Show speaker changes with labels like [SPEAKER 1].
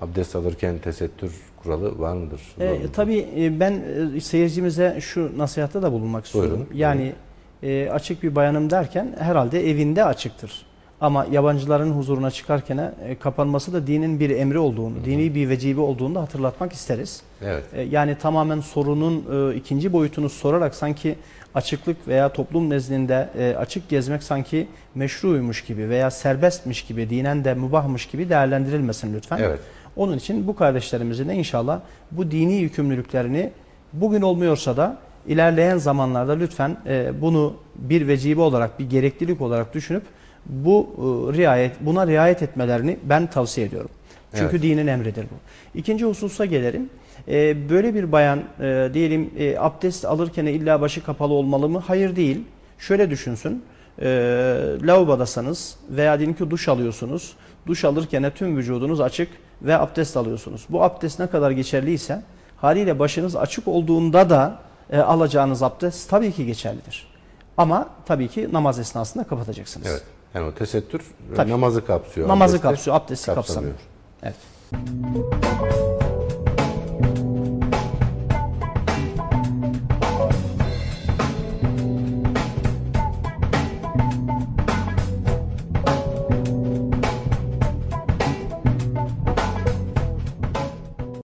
[SPEAKER 1] Abdest alırken tesettür kuralı var mıdır?
[SPEAKER 2] E,
[SPEAKER 1] mudur?
[SPEAKER 2] tabii e, ben e, seyircimize şu nasihatte de bulunmak istiyorum.
[SPEAKER 1] Buyurun,
[SPEAKER 2] Yani e, açık bir bayanım derken herhalde evinde açıktır. Ama yabancıların huzuruna çıkarken e, kapanması da dinin bir emri olduğunu, dini bir vecibe olduğunu da hatırlatmak isteriz.
[SPEAKER 1] Evet.
[SPEAKER 2] E, Yani tamamen sorunun e, ikinci boyutunu sorarak sanki açıklık veya toplum nezdinde e, açık gezmek sanki meşruymuş gibi veya serbestmiş gibi, dinen de mübahmış gibi değerlendirilmesin lütfen.
[SPEAKER 1] Evet.
[SPEAKER 2] Onun için bu kardeşlerimizin de inşallah bu dini yükümlülüklerini bugün olmuyorsa da ilerleyen zamanlarda lütfen e, bunu bir vecibe olarak, bir gereklilik olarak düşünüp bu e, riayet buna riayet etmelerini ben tavsiye ediyorum. Çünkü
[SPEAKER 1] Evet.
[SPEAKER 2] dinin emridir bu. İkinci hususa gelelim. E, böyle bir bayan e, diyelim e, abdest alırken illa başı kapalı olmalı mı? Hayır değil. Şöyle düşünsün. E, lavabodasanız veya diyelim ki duş alıyorsunuz. Duş alırken tüm vücudunuz açık ve abdest alıyorsunuz. Bu abdest ne kadar geçerliyse haliyle başınız açık olduğunda da e, alacağınız abdest tabii ki geçerlidir. Ama tabii ki namaz esnasında kapatacaksınız.
[SPEAKER 1] Evet. Yani o tesettür
[SPEAKER 2] Tabii.
[SPEAKER 1] namazı kapsıyor.
[SPEAKER 2] Namazı
[SPEAKER 1] abdesti
[SPEAKER 2] kapsıyor, abdesti kapsamıyor.
[SPEAKER 1] kapsamıyor.
[SPEAKER 2] Evet.